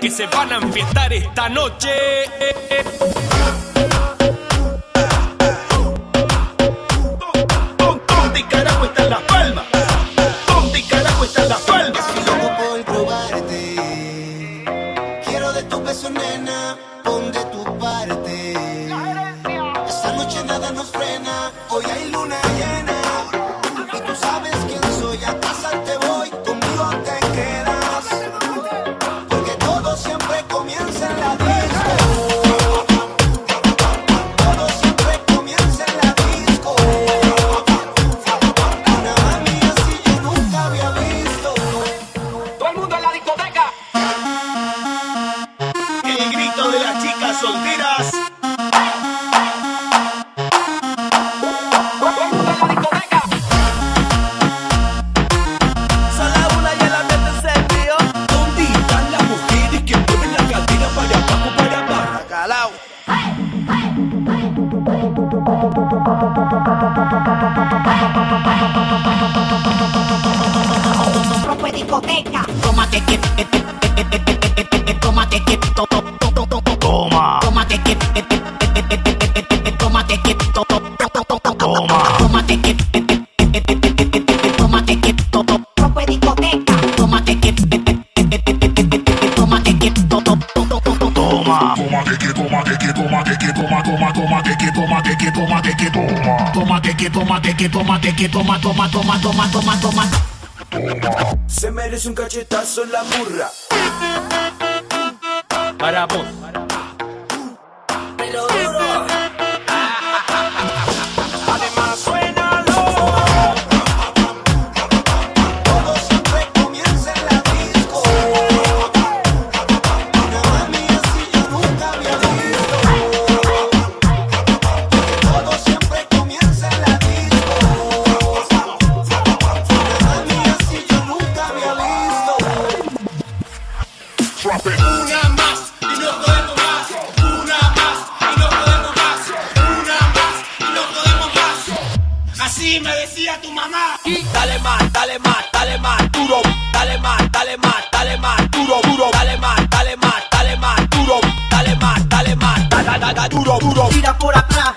que se van a enfiestar esta noche? ¿Dónde carajo están las palmas? ¿Dónde carajo están las palmas? Estoy loco por probarte. Quiero de tu beso, nena. Pon de tu parte. Esta noche nada nos frena. Hoy hay luna llena. Rompe discoteca. Toma, toma que que toma que que toma que que toma toma toma que que toma que que toma que que toma. tómate que, tómate que, tómate que, toma, toma, toma, toma, toma, toma. Se merece un cachetazo en la burra. Para vos. Una más y no podemos más. Una más y no podemos más. Una más y no podemos más. Así me decía tu mamá. Dale más, dale más, dale más, duro. Dale más, dale más, dale más, duro, duro. Dale más, dale más, dale más, duro. Dale más, dale más, da, da, da, da, duro, duro. Tira por atrás,